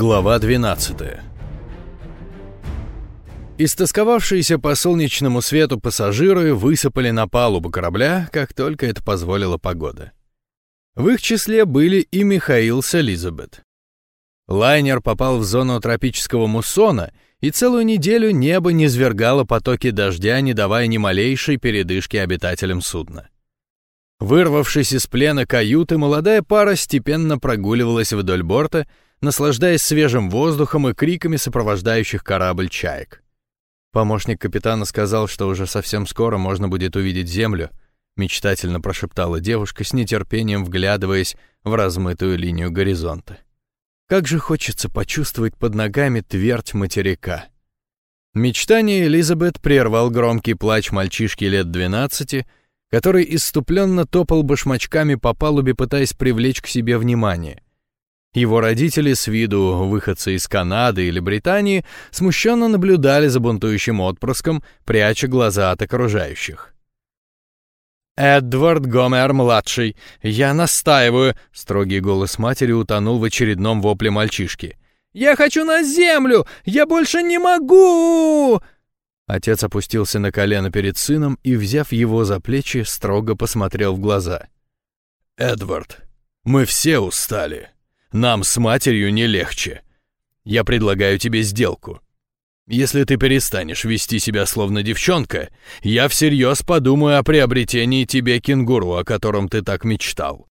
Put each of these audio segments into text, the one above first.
Глава 12 Истосковавшиеся по солнечному свету пассажиры высыпали на палубу корабля, как только это позволила погода. В их числе были и Михаил с Элизабет. Лайнер попал в зону тропического муссона, и целую неделю небо не низвергало потоки дождя, не давая ни малейшей передышки обитателям судна. Вырвавшись из плена каюты, молодая пара степенно прогуливалась вдоль борта, наслаждаясь свежим воздухом и криками сопровождающих корабль чаек. Помощник капитана сказал, что уже совсем скоро можно будет увидеть землю, мечтательно прошептала девушка с нетерпением, вглядываясь в размытую линию горизонта. Как же хочется почувствовать под ногами твердь материка. Мечтание Элизабет прервал громкий плач мальчишки лет двенадцати, который иступленно топал башмачками по палубе, пытаясь привлечь к себе внимание. Его родители, с виду выходцы из Канады или Британии, смущенно наблюдали за бунтующим отпрыском, пряча глаза от окружающих. «Эдвард Гомер-младший, я настаиваю!» — строгий голос матери утонул в очередном вопле мальчишки. «Я хочу на землю! Я больше не могу!» Отец опустился на колено перед сыном и, взяв его за плечи, строго посмотрел в глаза. «Эдвард, мы все устали. Нам с матерью не легче. Я предлагаю тебе сделку. Если ты перестанешь вести себя словно девчонка, я всерьез подумаю о приобретении тебе кенгуру, о котором ты так мечтал».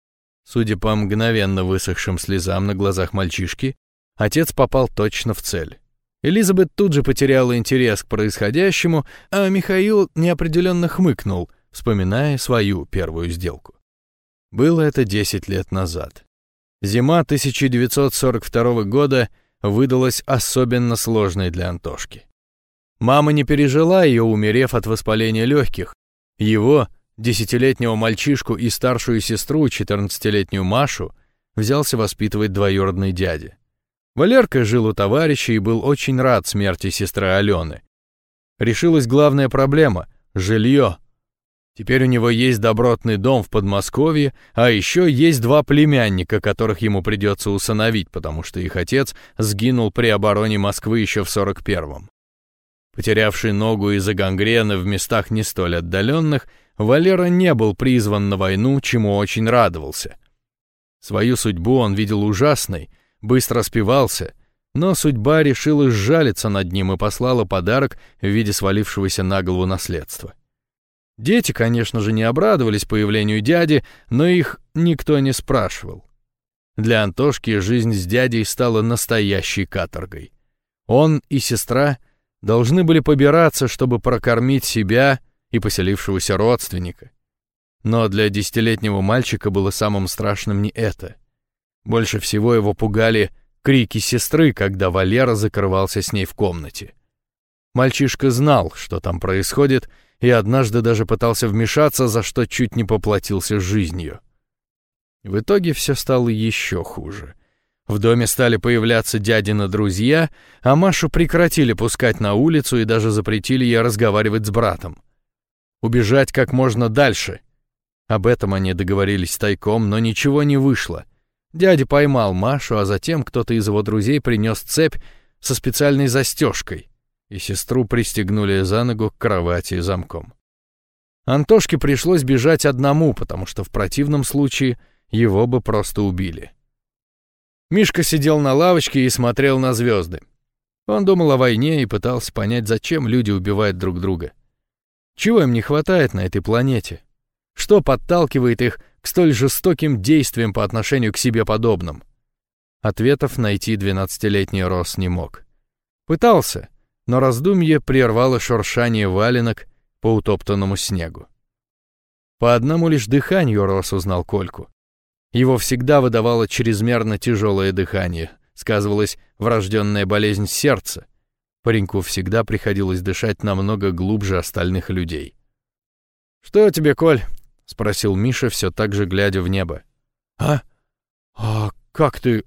Судя по мгновенно высохшим слезам на глазах мальчишки, отец попал точно в цель. Элизабет тут же потеряла интерес к происходящему, а Михаил неопределенно хмыкнул, вспоминая свою первую сделку. Было это 10 лет назад. Зима 1942 года выдалась особенно сложной для Антошки. Мама не пережила ее, умерев от воспаления легких. Его, десятилетнего мальчишку и старшую сестру, 14-летнюю Машу, взялся воспитывать двоюродный дядя. Валерка жил у товарища и был очень рад смерти сестры Алены. Решилась главная проблема — жилье. Теперь у него есть добротный дом в Подмосковье, а еще есть два племянника, которых ему придется усыновить, потому что их отец сгинул при обороне Москвы еще в 41-м. Потерявший ногу из-за гангрены в местах не столь отдаленных, Валера не был призван на войну, чему очень радовался. Свою судьбу он видел ужасной, быстро спивался, но судьба решила сжалиться над ним и послала подарок в виде свалившегося на голову наследства. Дети, конечно же, не обрадовались появлению дяди, но их никто не спрашивал. Для Антошки жизнь с дядей стала настоящей каторгой. Он и сестра должны были побираться, чтобы прокормить себя и поселившегося родственника. Но для десятилетнего мальчика было самым страшным не это. Больше всего его пугали крики сестры, когда Валера закрывался с ней в комнате. Мальчишка знал, что там происходит, и однажды даже пытался вмешаться, за что чуть не поплатился жизнью. В итоге все стало еще хуже. В доме стали появляться дядины друзья, а Машу прекратили пускать на улицу и даже запретили ей разговаривать с братом. Убежать как можно дальше. Об этом они договорились тайком, но ничего не вышло. Дядя поймал Машу, а затем кто-то из его друзей принес цепь со специальной застежкой и сестру пристегнули за ногу к кровати замком. Антошке пришлось бежать одному, потому что в противном случае его бы просто убили. Мишка сидел на лавочке и смотрел на звезды. Он думал о войне и пытался понять, зачем люди убивают друг друга. Чего им не хватает на этой планете? Что подталкивает их к столь жестоким действиям по отношению к себе подобным? Ответов найти двенадцатилетний Рос не мог. Пытался, но раздумье прервало шуршание валенок по утоптанному снегу. По одному лишь дыханию Рос узнал Кольку. Его всегда выдавало чрезмерно тяжелое дыхание, сказывалась врожденная болезнь сердца. Пареньку всегда приходилось дышать намного глубже остальных людей. «Что тебе, Коль?» — спросил Миша, все так же глядя в небо. «А? А как ты?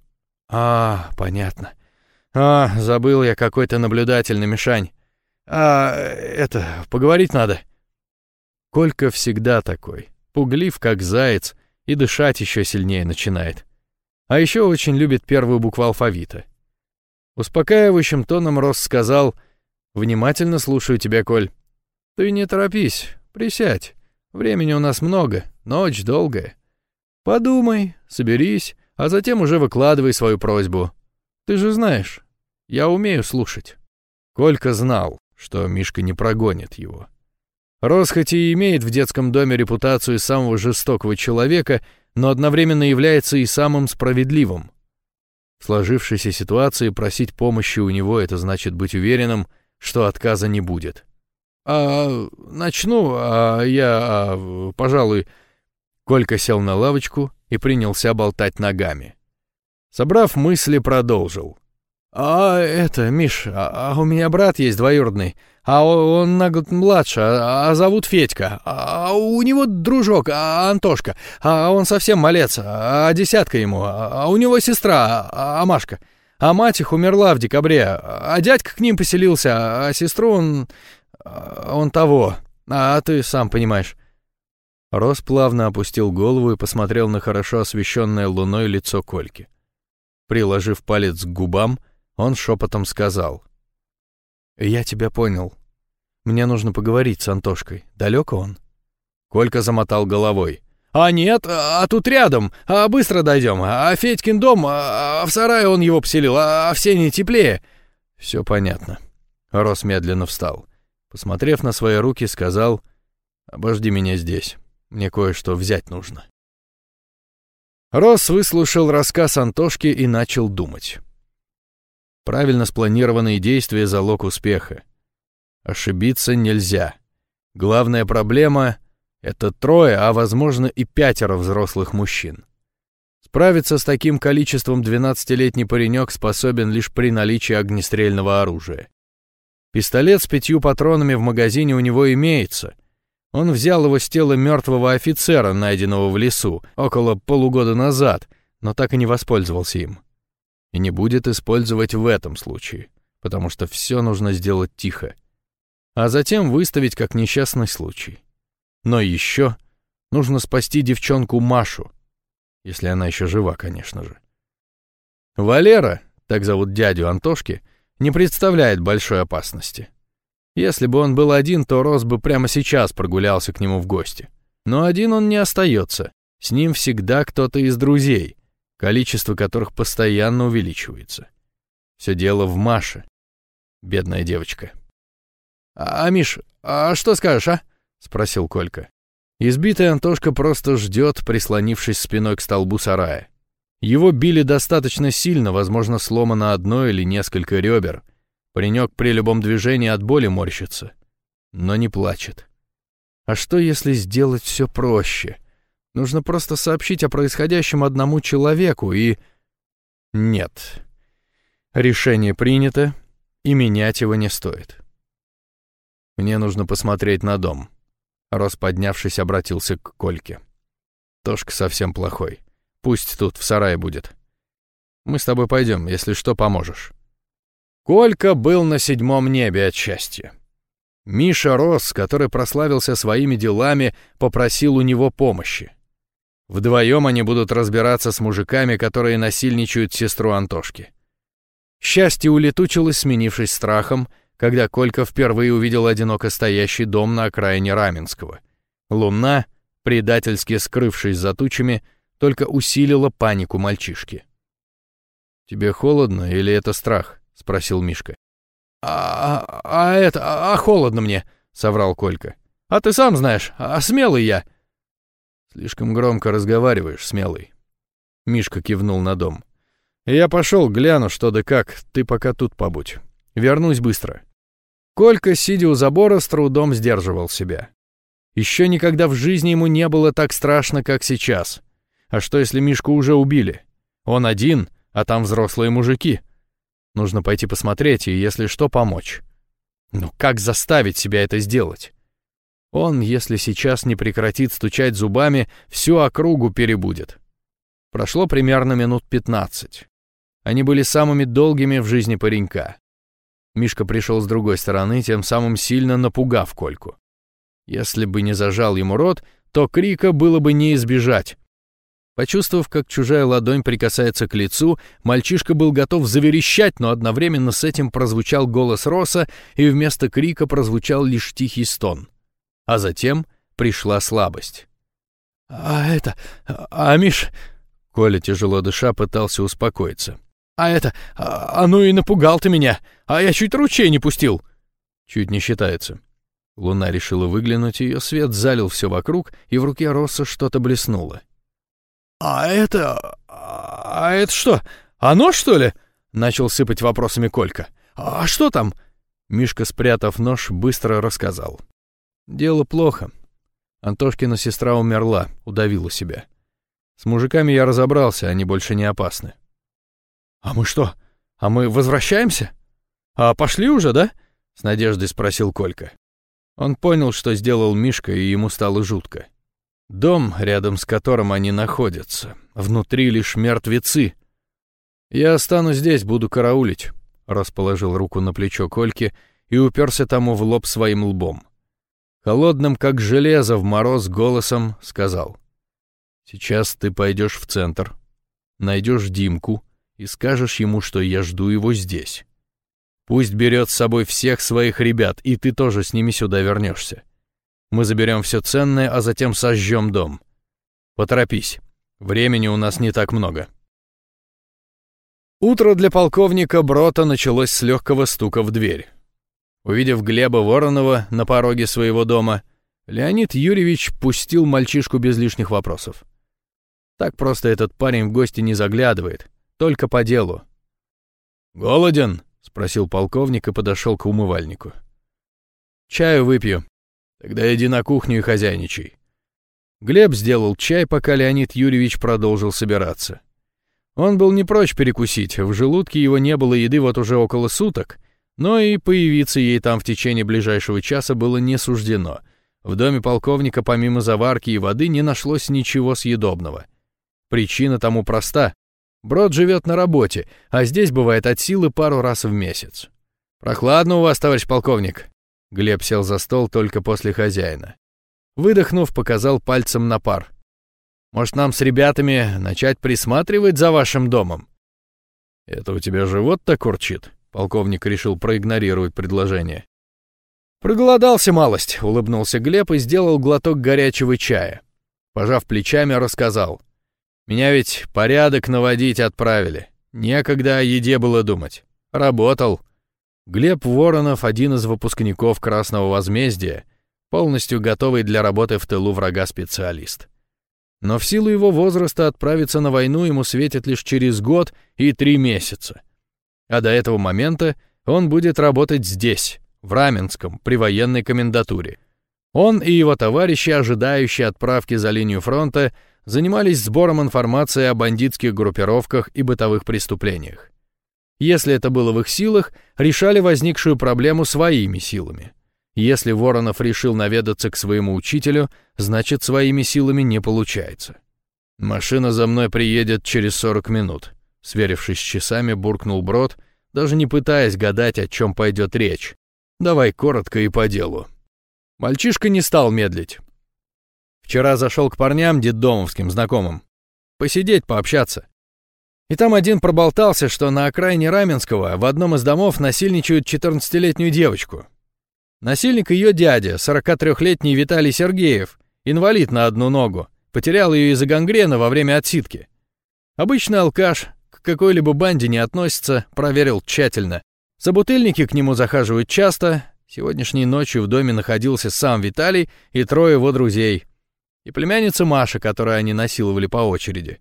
А, понятно. «А, забыл я, какой то наблюдательный, Мишань. А, это, поговорить надо». Колька всегда такой, пуглив, как заяц, и дышать еще сильнее начинает. А еще очень любит первую букву алфавита. Успокаивающим тоном Рос сказал, «Внимательно слушаю тебя, Коль. Ты не торопись, присядь. Времени у нас много, ночь долгая. Подумай, соберись, а затем уже выкладывай свою просьбу. Ты же знаешь, я умею слушать». Колька знал, что Мишка не прогонит его. Рос хоть и имеет в детском доме репутацию самого жестокого человека, но одновременно является и самым справедливым. В сложившейся ситуации просить помощи у него — это значит быть уверенным, что отказа не будет. «А, начну, а я, а, пожалуй...» Колька сел на лавочку и принялся болтать ногами. Собрав мысли, продолжил. «А это, Миш, а, а у меня брат есть двоюродный, а он на год младше, а, а зовут Федька, а у него дружок, а Антошка, а он совсем малец, а десятка ему, а, а у него сестра, а, а Машка». А мать их умерла в декабре, а дядька к ним поселился, а сестру он... он того. А ты сам понимаешь». Рос плавно опустил голову и посмотрел на хорошо освещенное луной лицо Кольки. Приложив палец к губам, он шепотом сказал. «Я тебя понял. Мне нужно поговорить с Антошкой. Далеко он?» Колька замотал головой. «А нет, а тут рядом, а быстро дойдем, а Федькин дом, а, а в сарае он его поселил, а в сене теплее». «Все понятно». Рос медленно встал. Посмотрев на свои руки, сказал, «Обожди меня здесь, мне кое-что взять нужно». Рос выслушал рассказ Антошки и начал думать. Правильно спланированные действия — залог успеха. Ошибиться нельзя. Главная проблема это трое, а возможно и пятеро взрослых мужчин. Справиться с таким количеством 12-летний паренек способен лишь при наличии огнестрельного оружия. Пистолет с пятью патронами в магазине у него имеется. Он взял его с тела мертвого офицера, найденного в лесу, около полугода назад, но так и не воспользовался им. И не будет использовать в этом случае, потому что все нужно сделать тихо. А затем выставить как несчастный случай. Но еще нужно спасти девчонку Машу, если она еще жива, конечно же. Валера, так зовут дядю Антошки, не представляет большой опасности. Если бы он был один, то Рос бы прямо сейчас прогулялся к нему в гости. Но один он не остается. С ним всегда кто-то из друзей, количество которых постоянно увеличивается. Все дело в Маше. Бедная девочка. «А, Миш, а что скажешь, а?» — спросил Колька. Избитый Антошка просто ждет, прислонившись спиной к столбу сарая. Его били достаточно сильно, возможно, сломано одно или несколько ребер. Паренек при любом движении от боли морщится, но не плачет. А что, если сделать все проще? Нужно просто сообщить о происходящем одному человеку и... Нет. Решение принято, и менять его не стоит. Мне нужно посмотреть на дом. Рос, поднявшись, обратился к Кольке. Тошка совсем плохой. Пусть тут в сарае будет. Мы с тобой пойдем, если что, поможешь. Колька был на седьмом небе от счастья. Миша Рос, который прославился своими делами, попросил у него помощи. Вдвоем они будут разбираться с мужиками, которые насильничают сестру Антошки. Счастье улетучилось, сменившись страхом, когда Колька впервые увидел одиноко стоящий дом на окраине Раменского. Луна, предательски скрывшись за тучами, только усилила панику мальчишки. «Тебе холодно или это страх?» — спросил Мишка. «А, а, а это, а, а холодно мне», — соврал Колька. «А ты сам знаешь, а смелый я». «Слишком громко разговариваешь, смелый». Мишка кивнул на дом. «Я пошел, гляну, что да как, ты пока тут побудь. Вернусь быстро». Колька, сидя у забора, с трудом сдерживал себя. Еще никогда в жизни ему не было так страшно, как сейчас. А что, если Мишку уже убили? Он один, а там взрослые мужики. Нужно пойти посмотреть и, если что, помочь. Но как заставить себя это сделать? Он, если сейчас не прекратит стучать зубами, всю округу перебудет. Прошло примерно минут пятнадцать. Они были самыми долгими в жизни паренька. Мишка пришел с другой стороны, тем самым сильно напугав Кольку. Если бы не зажал ему рот, то крика было бы не избежать. Почувствовав, как чужая ладонь прикасается к лицу, мальчишка был готов заверещать, но одновременно с этим прозвучал голос Роса, и вместо крика прозвучал лишь тихий стон. А затем пришла слабость. «А это... А, Миш...» Коля, тяжело дыша, пытался успокоиться. «А это... А, а ну и напугал ты меня! А я чуть ручей не пустил!» Чуть не считается. Луна решила выглянуть, ее свет залил все вокруг, и в руке Росса что-то блеснуло. «А это... А это что? Оно, что ли?» — начал сыпать вопросами Колька. «А что там?» Мишка, спрятав нож, быстро рассказал. «Дело плохо. Антошкина сестра умерла, удавила себя. С мужиками я разобрался, они больше не опасны». «А мы что? А мы возвращаемся? А пошли уже, да?» — с надеждой спросил Колька. Он понял, что сделал Мишка, и ему стало жутко. Дом, рядом с которым они находятся. Внутри лишь мертвецы. Я останусь здесь, буду караулить. Расположил руку на плечо Кольки и уперся тому в лоб своим лбом. Холодным, как железо, в мороз голосом сказал. «Сейчас ты пойдешь в центр, найдешь Димку и скажешь ему, что я жду его здесь. Пусть берет с собой всех своих ребят, и ты тоже с ними сюда вернешься. Мы заберем все ценное, а затем сожжем дом. Поторопись. Времени у нас не так много. Утро для полковника Брота началось с легкого стука в дверь. Увидев Глеба Воронова на пороге своего дома, Леонид Юрьевич пустил мальчишку без лишних вопросов. Так просто этот парень в гости не заглядывает, только по делу. «Голоден?» — спросил полковник и подошел к умывальнику. «Чаю выпью», Тогда иди на кухню и хозяйничай. Глеб сделал чай, пока Леонид Юрьевич продолжил собираться. Он был не прочь перекусить, в желудке его не было еды вот уже около суток, но и появиться ей там в течение ближайшего часа было не суждено. В доме полковника помимо заварки и воды не нашлось ничего съедобного. Причина тому проста. Брод живет на работе, а здесь бывает от силы пару раз в месяц. «Прохладно у вас, товарищ полковник», Глеб сел за стол только после хозяина. Выдохнув, показал пальцем на пар. «Может, нам с ребятами начать присматривать за вашим домом?» «Это у тебя живот так урчит?» Полковник решил проигнорировать предложение. «Проголодался малость», — улыбнулся Глеб и сделал глоток горячего чая. Пожав плечами, рассказал. «Меня ведь порядок наводить отправили. Некогда о еде было думать. Работал. Глеб Воронов, один из выпускников Красного Возмездия, полностью готовый для работы в тылу врага специалист. Но в силу его возраста отправиться на войну ему светит лишь через год и три месяца. А до этого момента он будет работать здесь, в Раменском, при военной комендатуре. Он и его товарищи, ожидающие отправки за линию фронта, занимались сбором информации о бандитских группировках и бытовых преступлениях если это было в их силах, решали возникшую проблему своими силами. Если Воронов решил наведаться к своему учителю, значит, своими силами не получается. «Машина за мной приедет через 40 минут», — сверившись с часами, буркнул Брод, даже не пытаясь гадать, о чем пойдет речь. «Давай коротко и по делу». Мальчишка не стал медлить. Вчера зашел к парням детдомовским знакомым. Посидеть, пообщаться. И там один проболтался, что на окраине Раменского в одном из домов насильничают 14-летнюю девочку. Насильник ее дядя, 43-летний Виталий Сергеев, инвалид на одну ногу, потерял ее из-за гангрена во время отсидки. Обычный алкаш, к какой-либо банде не относится, проверил тщательно. Собутыльники к нему захаживают часто. Сегодняшней ночью в доме находился сам Виталий и трое его друзей. И племянница Маша, которую они насиловали по очереди.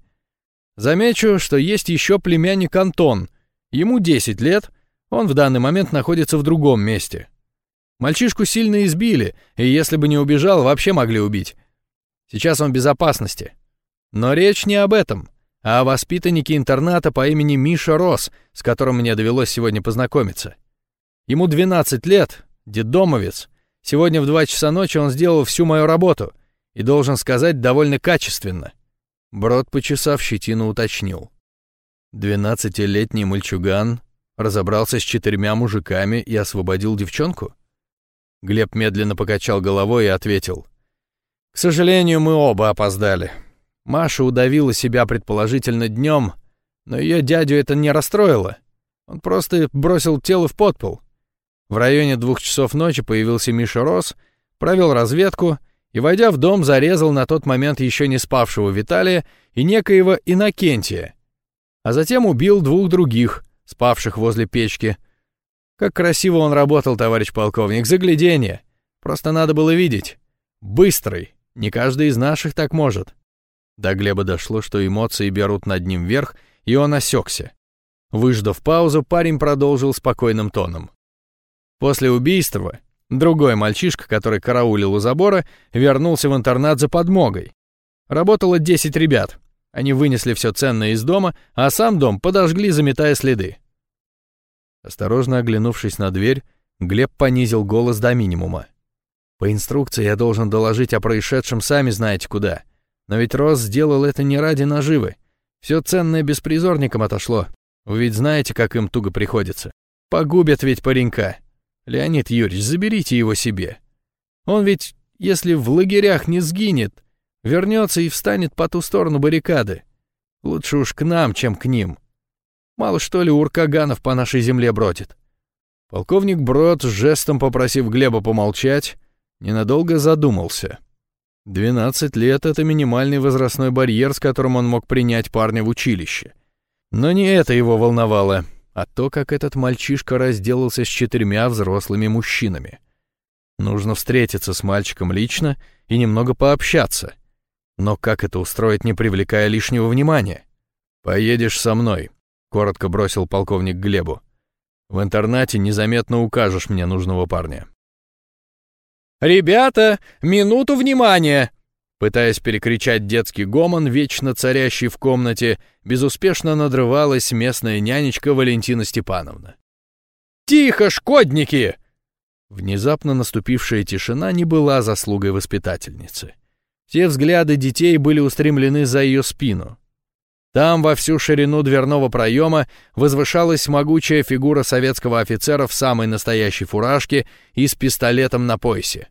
Замечу, что есть еще племянник Антон. Ему 10 лет, он в данный момент находится в другом месте. Мальчишку сильно избили, и если бы не убежал, вообще могли убить. Сейчас он в безопасности. Но речь не об этом, а о воспитаннике интерната по имени Миша Рос, с которым мне довелось сегодня познакомиться. Ему 12 лет, детдомовец. Сегодня в 2 часа ночи он сделал всю мою работу и, должен сказать, довольно качественно. Брод, почесав щетину, уточнил. Двенадцатилетний мальчуган разобрался с четырьмя мужиками и освободил девчонку? Глеб медленно покачал головой и ответил. «К сожалению, мы оба опоздали. Маша удавила себя предположительно днем, но ее дядю это не расстроило. Он просто бросил тело в подпол. В районе двух часов ночи появился Миша Рос, провел разведку и, войдя в дом, зарезал на тот момент еще не спавшего Виталия и некоего Иннокентия, а затем убил двух других, спавших возле печки. Как красиво он работал, товарищ полковник, загляденье. Просто надо было видеть. Быстрый. Не каждый из наших так может. До Глеба дошло, что эмоции берут над ним верх, и он осекся. Выждав паузу, парень продолжил спокойным тоном. После убийства другой мальчишка, который караулил у забора, вернулся в интернат за подмогой. Работало 10 ребят. Они вынесли все ценное из дома, а сам дом подожгли, заметая следы. Осторожно оглянувшись на дверь, Глеб понизил голос до минимума. «По инструкции я должен доложить о происшедшем сами знаете куда. Но ведь Рос сделал это не ради наживы. Все ценное беспризорникам отошло. Вы ведь знаете, как им туго приходится. Погубят ведь паренька. Леонид Юрьевич, заберите его себе. Он ведь, если в лагерях не сгинет, вернется и встанет по ту сторону баррикады. Лучше уж к нам, чем к ним. Мало что ли уркаганов по нашей земле бродит. Полковник Брод, жестом попросив Глеба помолчать, ненадолго задумался. Двенадцать лет — это минимальный возрастной барьер, с которым он мог принять парня в училище. Но не это его волновало, а то, как этот мальчишка разделался с четырьмя взрослыми мужчинами. Нужно встретиться с мальчиком лично и немного пообщаться. Но как это устроить, не привлекая лишнего внимания? «Поедешь со мной», коротко бросил полковник Глебу. В интернате незаметно укажешь мне нужного парня. «Ребята, минуту внимания!» Пытаясь перекричать детский гомон, вечно царящий в комнате, безуспешно надрывалась местная нянечка Валентина Степановна. «Тихо, шкодники!» Внезапно наступившая тишина не была заслугой воспитательницы. Все взгляды детей были устремлены за ее спину. Там во всю ширину дверного проема возвышалась могучая фигура советского офицера в самой настоящей фуражке и с пистолетом на поясе.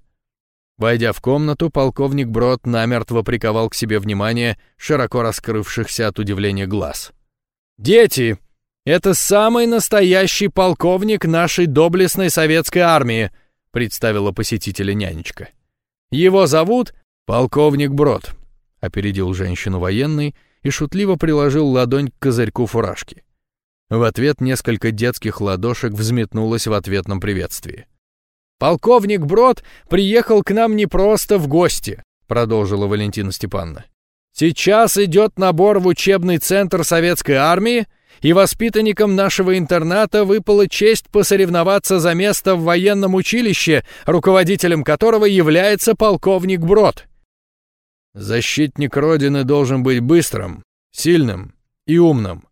Войдя в комнату, полковник Брод намертво приковал к себе внимание широко раскрывшихся от удивления глаз. «Дети, это самый настоящий полковник нашей доблестной советской армии», представила посетителя нянечка. «Его зовут полковник Брод», опередил женщину военный, и шутливо приложил ладонь к козырьку фуражки. В ответ несколько детских ладошек взметнулось в ответном приветствии. «Полковник Брод приехал к нам не просто в гости», — продолжила Валентина Степановна. «Сейчас идет набор в учебный центр советской армии, и воспитанникам нашего интерната выпала честь посоревноваться за место в военном училище, руководителем которого является полковник Брод. Защитник Родины должен быть быстрым, сильным и умным.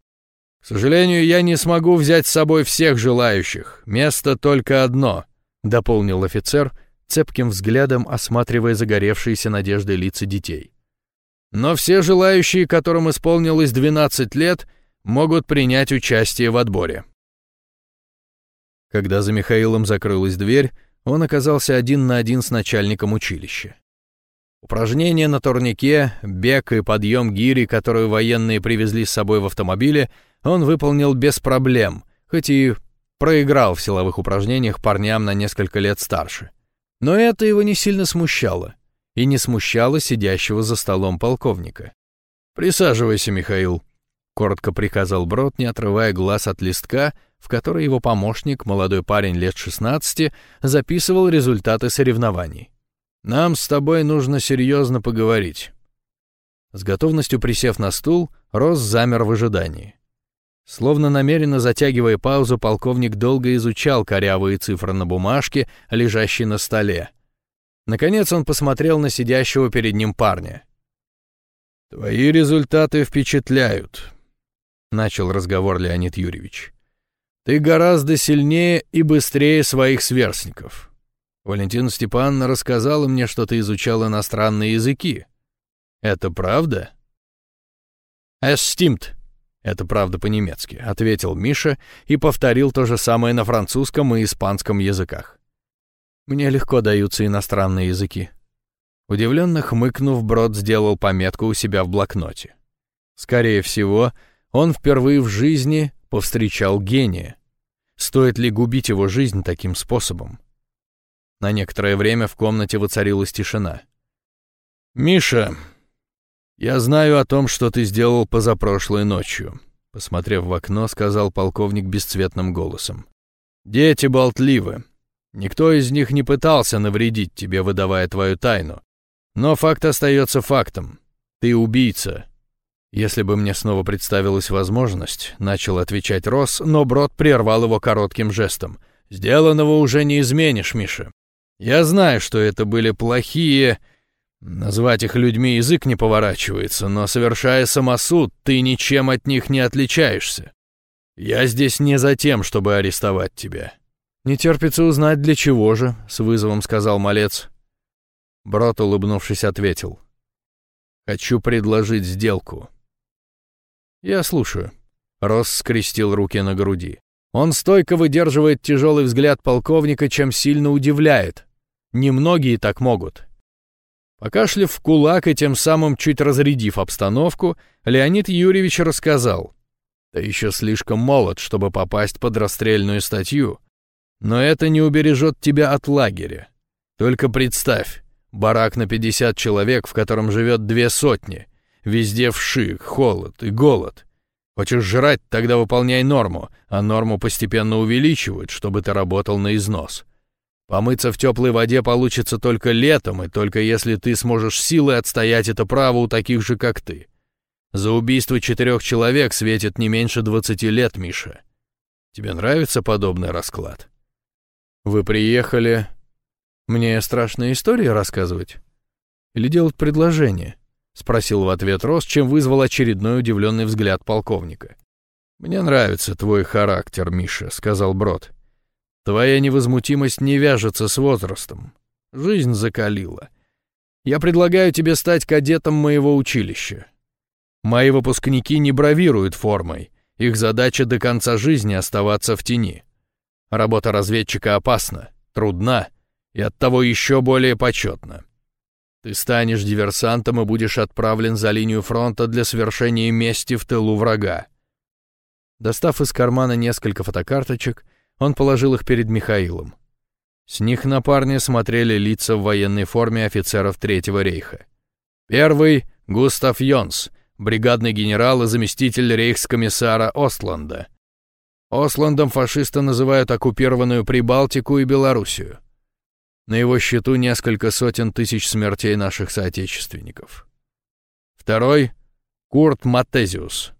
К сожалению, я не смогу взять с собой всех желающих. Место только одно, дополнил офицер, цепким взглядом осматривая загоревшиеся надеждой лица детей. Но все желающие, которым исполнилось 12 лет, могут принять участие в отборе. Когда за Михаилом закрылась дверь, он оказался один на один с начальником училища. Упражнения на турнике, бег и подъем гири, которую военные привезли с собой в автомобиле, он выполнил без проблем, хоть и проиграл в силовых упражнениях парням на несколько лет старше. Но это его не сильно смущало. И не смущало сидящего за столом полковника. «Присаживайся, Михаил», — коротко приказал Брод, не отрывая глаз от листка, в который его помощник, молодой парень лет 16, записывал результаты соревнований. Нам с тобой нужно серьезно поговорить». С готовностью присев на стул, Рос замер в ожидании. Словно намеренно затягивая паузу, полковник долго изучал корявые цифры на бумажке, лежащей на столе. Наконец он посмотрел на сидящего перед ним парня. «Твои результаты впечатляют», — начал разговор Леонид Юрьевич. «Ты гораздо сильнее и быстрее своих сверстников. Валентина Степановна рассказала мне, что ты изучал иностранные языки. Это правда? «Эстимт», это правда по-немецки, ответил Миша и повторил то же самое на французском и испанском языках. Мне легко даются иностранные языки. Удивленно хмыкнув, Брод сделал пометку у себя в блокноте. Скорее всего, он впервые в жизни повстречал гения. Стоит ли губить его жизнь таким способом? На некоторое время в комнате воцарилась тишина. «Миша, я знаю о том, что ты сделал позапрошлой ночью», посмотрев в окно, сказал полковник бесцветным голосом. «Дети болтливы. Никто из них не пытался навредить тебе, выдавая твою тайну. Но факт остается фактом. Ты убийца, если бы мне снова представилась возможность, начал отвечать Росс, но Брод прервал его коротким жестом. Сделанного уже не изменишь, Миша. Я знаю, что это были плохие... Назвать их людьми язык не поворачивается, но, совершая самосуд, ты ничем от них не отличаешься. Я здесь не за тем, чтобы арестовать тебя. Не терпится узнать, для чего же, — с вызовом сказал малец. Брод, улыбнувшись, ответил. Хочу предложить сделку. «Я слушаю». Росс скрестил руки на груди. Он стойко выдерживает тяжелый взгляд полковника, чем сильно удивляет. Немногие так могут. Покашлив в кулак и тем самым чуть разрядив обстановку, Леонид Юрьевич рассказал. «Ты еще слишком молод, чтобы попасть под расстрельную статью. Но это не убережет тебя от лагеря. Только представь, барак на 50 человек, в котором живет две сотни, Везде вши, холод и голод. Хочешь жрать, тогда выполняй норму, а норму постепенно увеличивают, чтобы ты работал на износ. Помыться в теплой воде получится только летом, и только если ты сможешь силой отстоять это право у таких же, как ты. За убийство четырех человек светит не меньше двадцати лет, Миша. Тебе нравится подобный расклад? Вы приехали... Мне страшные истории рассказывать? Или делать предложение? — спросил в ответ Рос, чем вызвал очередной удивленный взгляд полковника. «Мне нравится твой характер, Миша», — сказал Брод. «Твоя невозмутимость не вяжется с возрастом. Жизнь закалила. Я предлагаю тебе стать кадетом моего училища. Мои выпускники не бравируют формой. Их задача до конца жизни оставаться в тени. Работа разведчика опасна, трудна и оттого еще более почетна. Ты станешь диверсантом и будешь отправлен за линию фронта для совершения мести в тылу врага. Достав из кармана несколько фотокарточек, он положил их перед Михаилом. С них на парня смотрели лица в военной форме офицеров Третьего рейха. Первый — Густав Йонс, бригадный генерал и заместитель рейхскомиссара Остланда. Осландом фашисты называют оккупированную Прибалтику и Белоруссию. На его счету несколько сотен тысяч смертей наших соотечественников. Второй — Курт Матезиус,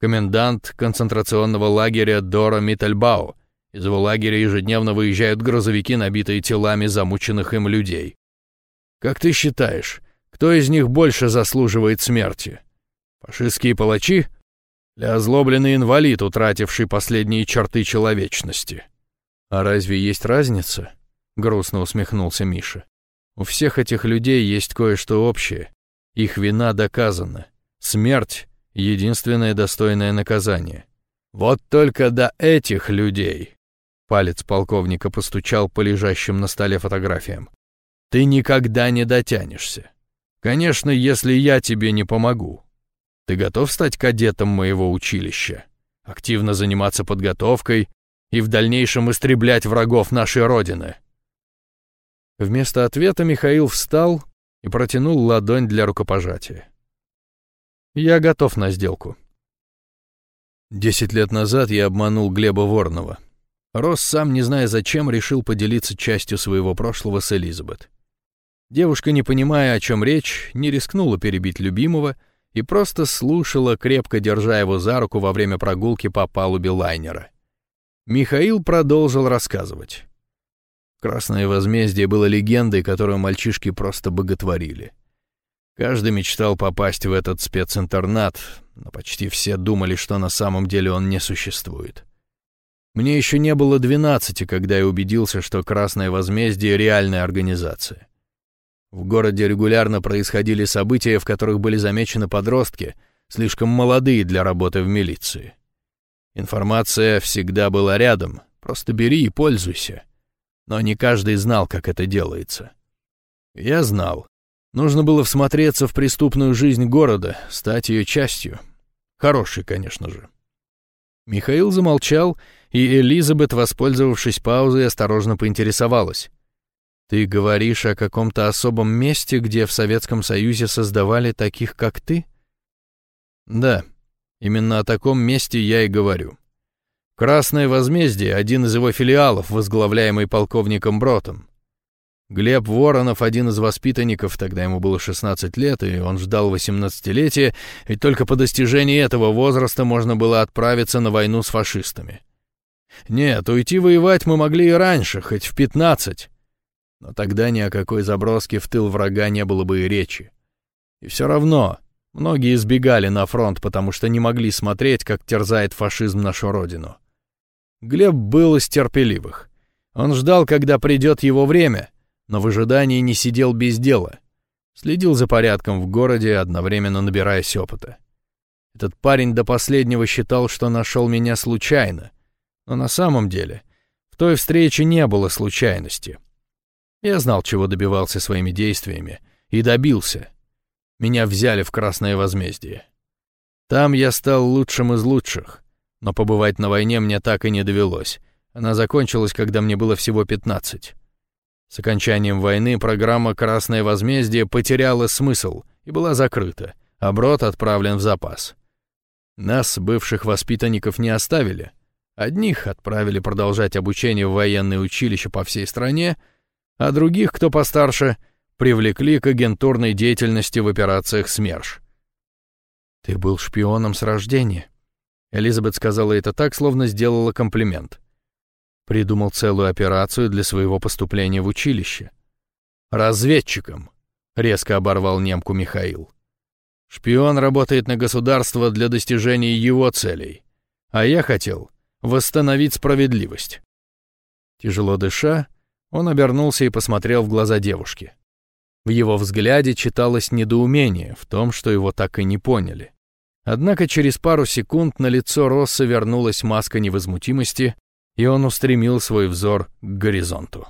комендант концентрационного лагеря Дора Миттельбау. Из его лагеря ежедневно выезжают грузовики, набитые телами замученных им людей. Как ты считаешь, кто из них больше заслуживает смерти? Фашистские палачи? Или озлобленный инвалид, утративший последние черты человечности? А разве есть разница? грустно усмехнулся Миша. У всех этих людей есть кое-что общее. Их вина доказана. Смерть — единственное достойное наказание. Вот только до этих людей... Палец полковника постучал по лежащим на столе фотографиям. Ты никогда не дотянешься. Конечно, если я тебе не помогу. Ты готов стать кадетом моего училища? Активно заниматься подготовкой и в дальнейшем истреблять врагов нашей Родины?» Вместо ответа Михаил встал и протянул ладонь для рукопожатия. «Я готов на сделку». Десять лет назад я обманул Глеба Воронова. Рос, сам не зная зачем, решил поделиться частью своего прошлого с Элизабет. Девушка, не понимая, о чем речь, не рискнула перебить любимого и просто слушала, крепко держа его за руку во время прогулки по палубе лайнера. Михаил продолжил рассказывать. Красное возмездие было легендой, которую мальчишки просто боготворили. Каждый мечтал попасть в этот специнтернат, но почти все думали, что на самом деле он не существует. Мне еще не было двенадцати, когда я убедился, что Красное возмездие — реальная организация. В городе регулярно происходили события, в которых были замечены подростки, слишком молодые для работы в милиции. Информация всегда была рядом, просто бери и пользуйся но не каждый знал, как это делается. Я знал, Нужно было всмотреться в преступную жизнь города, стать ее частью. Хорошей, конечно же. Михаил замолчал, и Элизабет, воспользовавшись паузой, осторожно поинтересовалась. «Ты говоришь о каком-то особом месте, где в Советском Союзе создавали таких, как ты?» «Да, именно о таком месте я и говорю. Красное возмездие — один из его филиалов, возглавляемый полковником Бротом. Глеб Воронов, один из воспитанников, тогда ему было 16 лет, и он ждал 18-летия, и только по достижении этого возраста можно было отправиться на войну с фашистами. Нет, уйти воевать мы могли и раньше, хоть в 15. Но тогда ни о какой заброске в тыл врага не было бы и речи. И все равно многие избегали на фронт, потому что не могли смотреть, как терзает фашизм нашу родину. Глеб был из терпеливых. Он ждал, когда придет его время, но в ожидании не сидел без дела. Следил за порядком в городе, одновременно набираясь опыта. Этот парень до последнего считал, что нашел меня случайно. Но на самом деле в той встрече не было случайности. Я знал, чего добивался своими действиями, и добился. Меня взяли в Красное Возмездие. Там я стал лучшим из лучших, но побывать на войне мне так и не довелось. Она закончилась, когда мне было всего 15. С окончанием войны программа «Красное возмездие» потеряла смысл и была закрыта, а брод отправлен в запас. Нас, бывших воспитанников, не оставили. Одних отправили продолжать обучение в военные училища по всей стране, а других, кто постарше, привлекли к агентурной деятельности в операциях СМЕРШ. «Ты был шпионом с рождения», — Элизабет сказала это так, словно сделала комплимент. Придумал целую операцию для своего поступления в училище. «Разведчиком», — резко оборвал немку Михаил. «Шпион работает на государство для достижения его целей, а я хотел восстановить справедливость». Тяжело дыша, он обернулся и посмотрел в глаза девушки. В его взгляде читалось недоумение в том, что его так и не поняли. Однако через пару секунд на лицо Росса вернулась маска невозмутимости, и он устремил свой взор к горизонту.